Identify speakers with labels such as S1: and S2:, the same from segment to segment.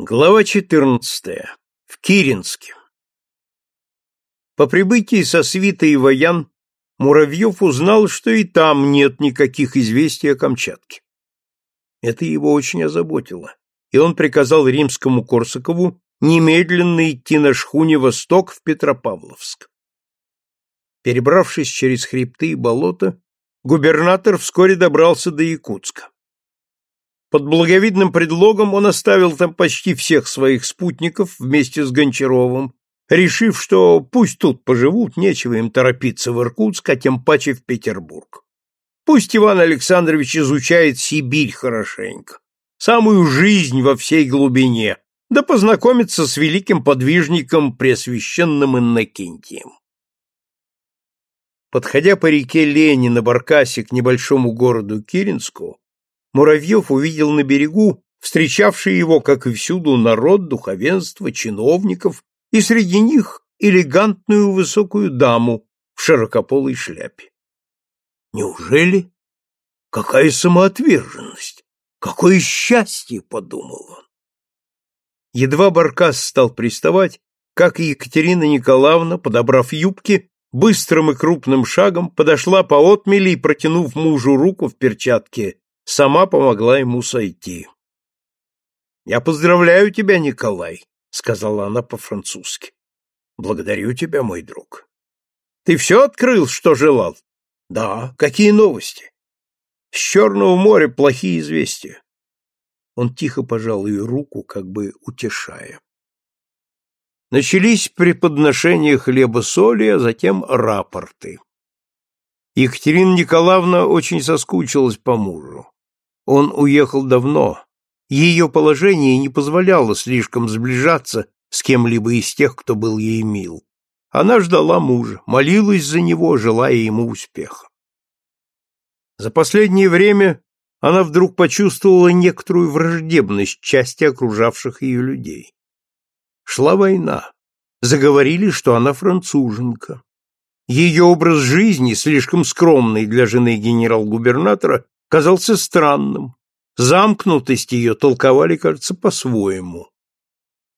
S1: Глава 14. В Киринске. По прибытии со свитой воян Муравьев узнал, что и там нет никаких известий о Камчатке. Это его очень озаботило, и он приказал римскому Корсакову немедленно идти на шхуне «Восток» в Петропавловск. Перебравшись через хребты и болота, губернатор вскоре добрался до Якутска. Под благовидным предлогом он оставил там почти всех своих спутников вместе с Гончаровым, решив, что пусть тут поживут, нечего им торопиться в Иркутск, а тем паче в Петербург. Пусть Иван Александрович изучает Сибирь хорошенько, самую жизнь во всей глубине, да познакомиться с великим подвижником Преосвященным Иннокентием. Подходя по реке Лени на баркасе к небольшому городу Киринску, Муравьев увидел на берегу встречавший его, как и всюду, народ, духовенство, чиновников, и среди них элегантную высокую даму в широкополой шляпе. Неужели? Какая самоотверженность! Какое счастье, подумал он. Едва Баркас стал приставать, как Екатерина Николаевна, подобрав юбки, быстрым и крупным шагом подошла по отмели и, протянув мужу руку в перчатке, сама помогла ему сойти. «Я поздравляю тебя, Николай», — сказала она по-французски. «Благодарю тебя, мой друг». «Ты все открыл, что желал?» «Да. Какие новости?» «С Черного моря плохие известия». Он тихо пожал ее руку, как бы утешая. Начались преподношения хлеба-соли, а затем рапорты. Екатерина Николаевна очень соскучилась по мужу. Он уехал давно. Ее положение не позволяло слишком сближаться с кем-либо из тех, кто был ей мил. Она ждала мужа, молилась за него, желая ему успеха. За последнее время она вдруг почувствовала некоторую враждебность части окружавших ее людей. Шла война. Заговорили, что она француженка. Ее образ жизни, слишком скромный для жены генерал-губернатора, казался странным. Замкнутость ее толковали, кажется, по-своему.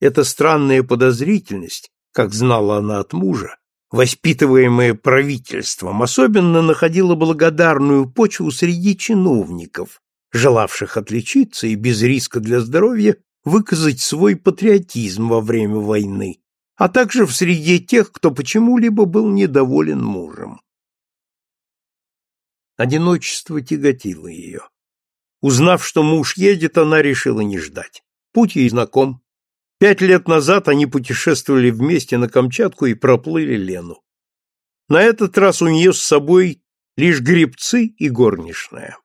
S1: Эта странная подозрительность, как знала она от мужа, воспитываемая правительством, особенно находила благодарную почву среди чиновников, желавших отличиться и без риска для здоровья выказать свой патриотизм во время войны, а также в среде тех, кто почему-либо был недоволен мужем. Одиночество тяготило ее. Узнав, что муж едет, она решила не ждать. Путь ей знаком. Пять лет назад они путешествовали вместе на Камчатку и проплыли Лену. На этот раз у нее с собой лишь гребцы и горничная.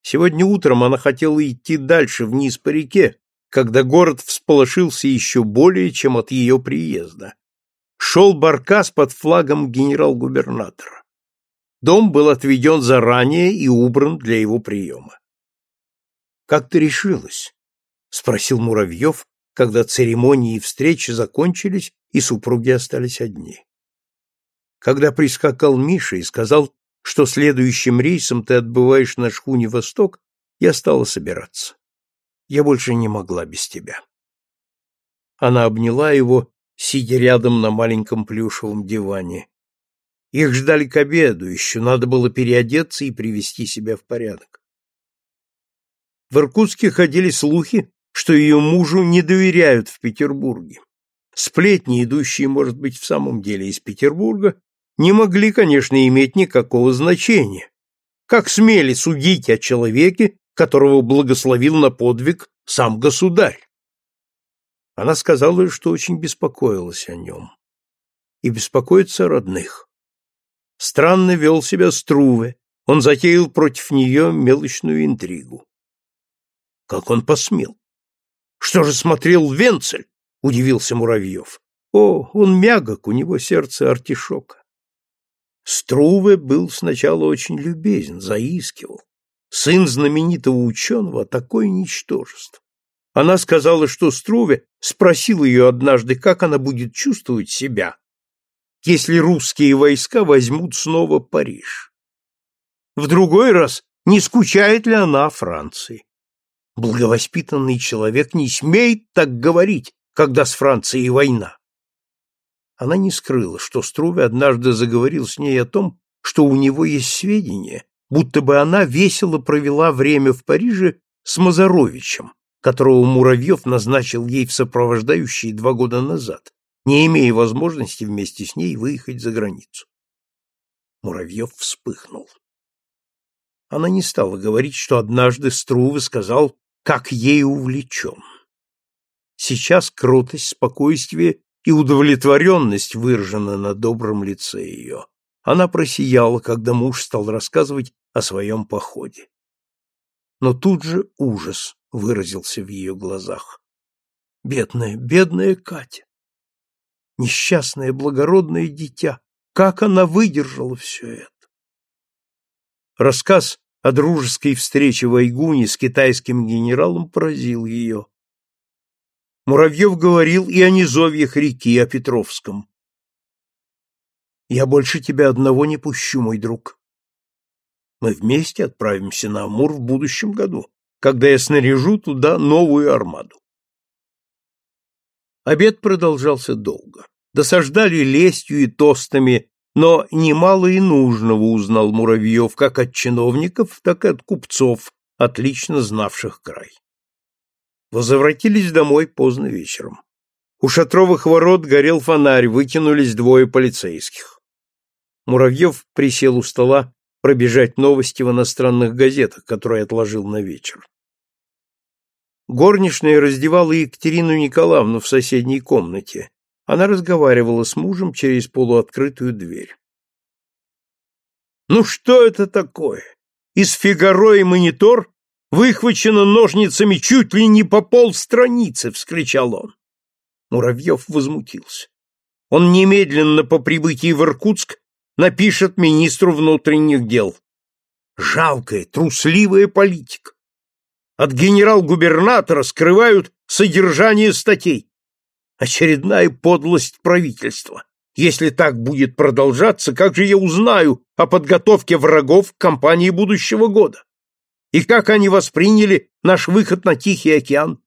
S1: Сегодня утром она хотела идти дальше, вниз по реке, когда город всполошился еще более, чем от ее приезда. Шел баркас под флагом генерал-губернатора. Дом был отведен заранее и убран для его приема. «Как ты решилась?» — спросил Муравьев, когда церемонии и встречи закончились, и супруги остались одни. Когда прискакал Миша и сказал, что следующим рейсом ты отбываешь на шхуне «Восток», я стала собираться. Я больше не могла без тебя. Она обняла его, сидя рядом на маленьком плюшевом диване. Их ждали к обеду, еще надо было переодеться и привести себя в порядок. В Иркутске ходили слухи, что ее мужу не доверяют в Петербурге. Сплетни, идущие, может быть, в самом деле из Петербурга, не могли, конечно, иметь никакого значения. Как смели судить о человеке, которого благословил на подвиг сам государь? Она сказала, что очень беспокоилась о нем. И беспокоится о родных. Странно вел себя Струве, он затеял против нее мелочную интригу. Как он посмел? Что же смотрел Венцель? Удивился Муравьев. О, он мягок, у него сердце артишока. Струве был сначала очень любезен, заискивал. Сын знаменитого ученого — такое ничтожество. Она сказала, что Струве спросил ее однажды, как она будет чувствовать себя, если русские войска возьмут снова Париж. В другой раз, не скучает ли она о Франции. Благовоспитанный человек не смеет так говорить, когда с Францией война. Она не скрыла, что Струве однажды заговорил с ней о том, что у него есть сведения, будто бы она весело провела время в Париже с Мазаровичем, которого Муравьев назначил ей в сопровождающие два года назад, не имея возможности вместе с ней выехать за границу. Муравьев вспыхнул. Она не стала говорить, что однажды Струве сказал, как ей увлечен. Сейчас кротость, спокойствие и удовлетворенность выражены на добром лице ее. Она просияла, когда муж стал рассказывать о своем походе. Но тут же ужас выразился в ее глазах. Бедная, бедная Катя! Несчастное, благородное дитя! Как она выдержала все это? Рассказ о дружеской встрече в Айгуне с китайским генералом поразил ее. Муравьев говорил и о низовьях реки, о Петровском. «Я больше тебя одного не пущу, мой друг. Мы вместе отправимся на Амур в будущем году, когда я снаряжу туда новую армаду». Обед продолжался долго. Досаждали лестью и тостами, но немало и нужного узнал Муравьев как от чиновников, так и от купцов, отлично знавших край. Возвратились домой поздно вечером. У шатровых ворот горел фонарь, вытянулись двое полицейских. Муравьев присел у стола пробежать новости в иностранных газетах, которые отложил на вечер. Горничная раздевала Екатерину Николаевну в соседней комнате. Она разговаривала с мужем через полуоткрытую дверь. «Ну что это такое? Из «Фигаро» и «Монитор» выхвачено ножницами чуть ли не по полстраницы, — вскричал он. Муравьев возмутился. Он немедленно по прибытии в Иркутск напишет министру внутренних дел. Жалкая, трусливая политика. От генерал-губернатора скрывают содержание статей. Очередная подлость правительства. Если так будет продолжаться, как же я узнаю о подготовке врагов к кампании будущего года? И как они восприняли наш выход на Тихий океан?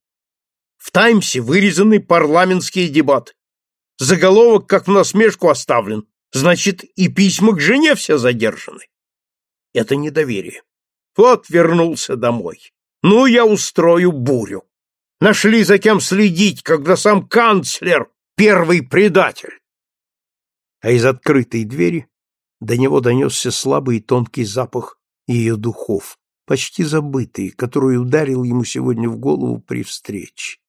S1: В «Таймсе» вырезаны парламентские дебаты. Заголовок, как в насмешку, оставлен. Значит, и письма к жене все задержаны. Это недоверие. Вот вернулся домой. Ну, я устрою бурю. Нашли за кем следить, когда сам канцлер — первый предатель. А из открытой двери до него донесся слабый и тонкий запах ее духов, почти забытый, который ударил ему сегодня в голову при встрече,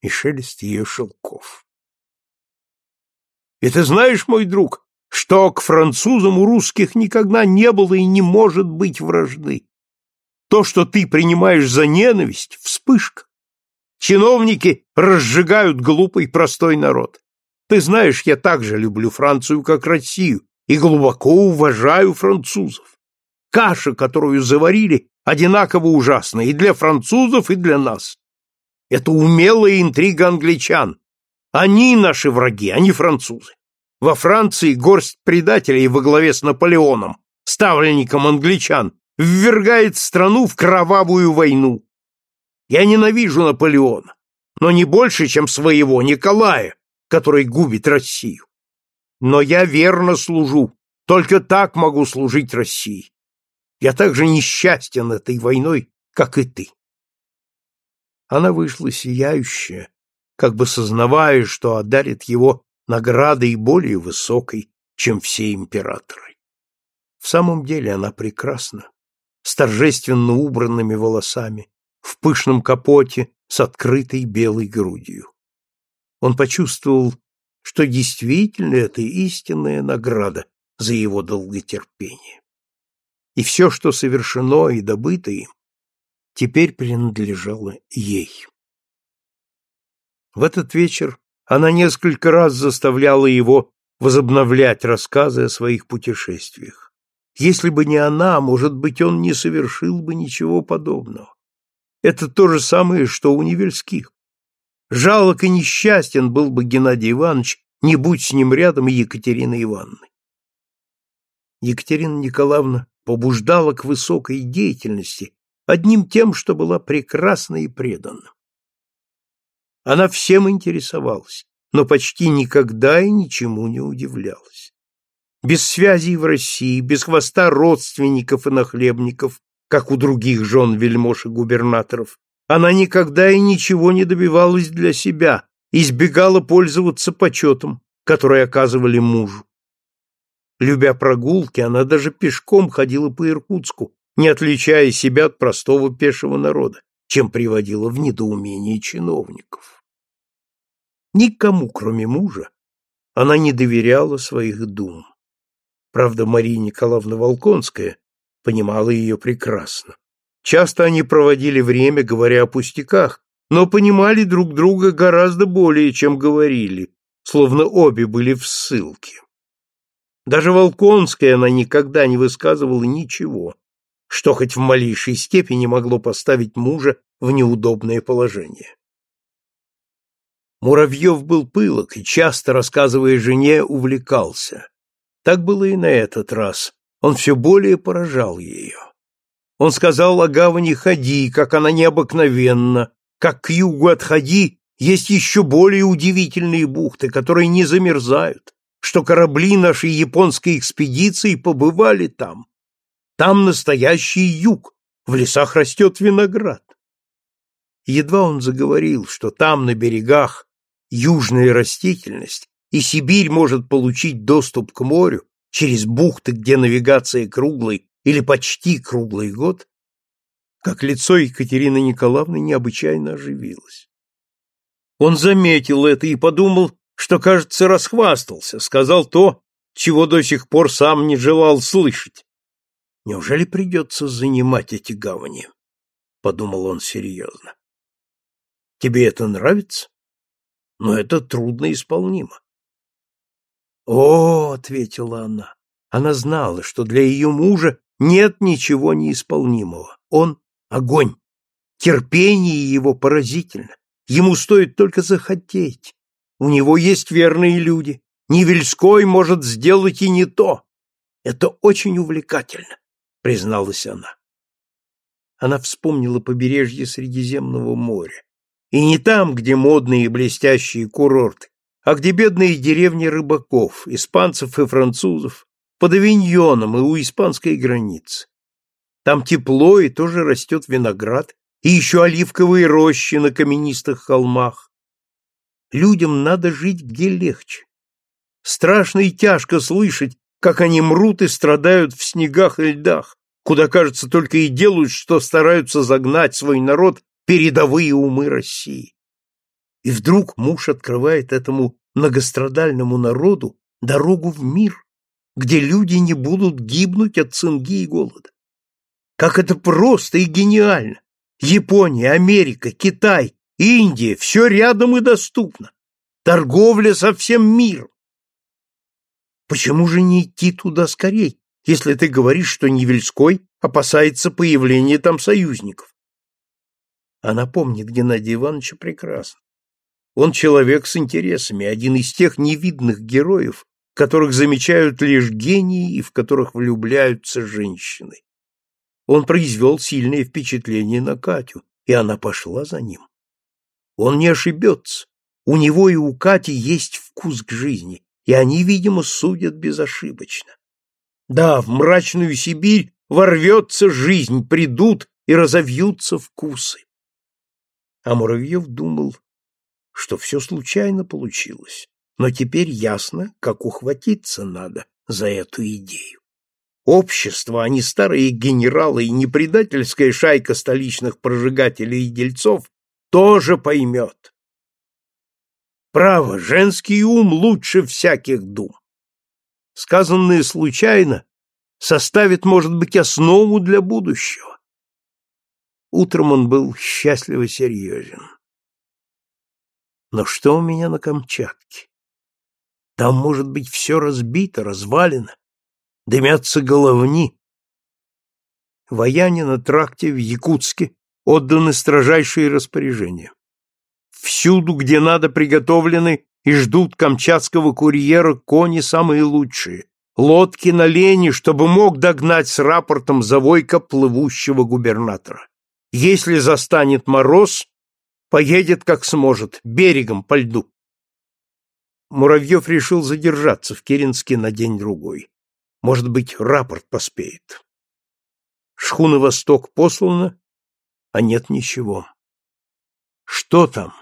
S1: и шелест ее шелков. И ты знаешь, мой друг, что к французам у русских никогда не было и не может быть вражды. То, что ты принимаешь за ненависть, вспышка. Чиновники разжигают глупый простой народ. Ты знаешь, я также люблю Францию, как Россию, и глубоко уважаю французов. Каша, которую заварили, одинаково ужасна и для французов, и для нас. Это умелая интрига англичан. Они наши враги, а не французы. Во Франции горсть предателей во главе с Наполеоном, ставленником англичан, ввергает страну в кровавую войну. Я ненавижу Наполеона, но не больше, чем своего Николая, который губит Россию. Но я верно служу, только так могу служить России. Я так же несчастен этой войной, как и ты. Она вышла сияющая, как бы сознавая, что одарит его наградой более высокой, чем все императоры. В самом деле она прекрасна, с торжественно убранными волосами, в пышном капоте с открытой белой грудью. Он почувствовал, что действительно это истинная награда за его долготерпение и все, что совершено и добыто им, теперь принадлежало ей. В этот вечер она несколько раз заставляла его возобновлять рассказы о своих путешествиях. Если бы не она, может быть, он не совершил бы ничего подобного. Это то же самое, что у Невельских. Жалок и несчастен был бы Геннадий Иванович, не будь с ним рядом Екатерина Ивановна. Екатерина Николаевна побуждала к высокой деятельности, одним тем, что была прекрасна и предана. Она всем интересовалась, но почти никогда и ничему не удивлялась. Без связей в России, без хвоста родственников и нахлебников, как у других жен вельмож и губернаторов, она никогда и ничего не добивалась для себя, избегала пользоваться почетом, который оказывали мужу. Любя прогулки, она даже пешком ходила по Иркутску, не отличая себя от простого пешего народа, чем приводила в недоумение чиновников. Никому, кроме мужа, она не доверяла своих дум. Правда, Мария Николаевна Волконская понимала ее прекрасно. Часто они проводили время, говоря о пустяках, но понимали друг друга гораздо более, чем говорили, словно обе были в ссылке. Даже Волконская она никогда не высказывала ничего, что хоть в малейшей степени могло поставить мужа в неудобное положение. Муравьев был пылок и, часто рассказывая жене, увлекался. Так было и на этот раз. Он все более поражал ее. Он сказал о гавани Ходи, как она необыкновенна, как к югу от Ходи есть еще более удивительные бухты, которые не замерзают, что корабли нашей японской экспедиции побывали там. Там настоящий юг, в лесах растет виноград. Едва он заговорил, что там, на берегах, южная растительность, и Сибирь может получить доступ к морю через бухты, где навигация круглый или почти круглый год, как лицо Екатерины Николаевны необычайно оживилось. Он заметил это и подумал, что, кажется, расхвастался, сказал то, чего до сих пор сам не желал слышать. Неужели придется занимать эти гавани? Подумал он серьезно. Тебе это нравится? но это трудно исполнимо. «О!» — ответила она. Она знала, что для ее мужа нет ничего неисполнимого. Он — огонь. Терпение его поразительно. Ему стоит только захотеть. У него есть верные люди. Невельской может сделать и не то. Это очень увлекательно, призналась она. Она вспомнила побережье Средиземного моря. И не там, где модные и блестящие курорты, а где бедные деревни рыбаков, испанцев и французов, под авиньоном и у испанской границы. Там тепло и тоже растет виноград, и еще оливковые рощи на каменистых холмах. Людям надо жить где легче. Страшно и тяжко слышать, как они мрут и страдают в снегах и льдах, куда, кажется, только и делают, что стараются загнать свой народ передовые умы России. И вдруг муж открывает этому многострадальному народу дорогу в мир, где люди не будут гибнуть от цинги и голода. Как это просто и гениально! Япония, Америка, Китай, Индия — все рядом и доступно. Торговля со всем миром. Почему же не идти туда скорей, если ты говоришь, что Невельской опасается появления там союзников? Она помнит Геннадия Ивановича прекрасно. Он человек с интересами, один из тех невидных героев, которых замечают лишь гении и в которых влюбляются женщины. Он произвел сильное впечатление на Катю, и она пошла за ним. Он не ошибется. У него и у Кати есть вкус к жизни, и они, видимо, судят безошибочно. Да, в мрачную Сибирь ворвется жизнь, придут и разовьются вкусы. А Муравьев думал, что все случайно получилось, но теперь ясно, как ухватиться надо за эту идею. Общество, а не старые генералы и не предательская шайка столичных прожигателей и дельцов, тоже поймет. Право, женский ум лучше всяких дум. Сказанное случайно составит, может быть, основу для будущего. Утром он был счастливо серьезен. Но что у меня на Камчатке? Там, может быть, все разбито, развалено, дымятся головни. В Аяне на тракте в Якутске отданы строжайшие распоряжения. Всюду, где надо, приготовлены и ждут камчатского курьера кони самые лучшие, лодки на лени, чтобы мог догнать с рапортом завойка плывущего губернатора. Если застанет мороз, поедет как сможет, берегом по льду. Муравьев решил задержаться в Керенске на день-другой. Может быть, рапорт поспеет. Шхуна «Восток» послана, а нет ничего. Что там?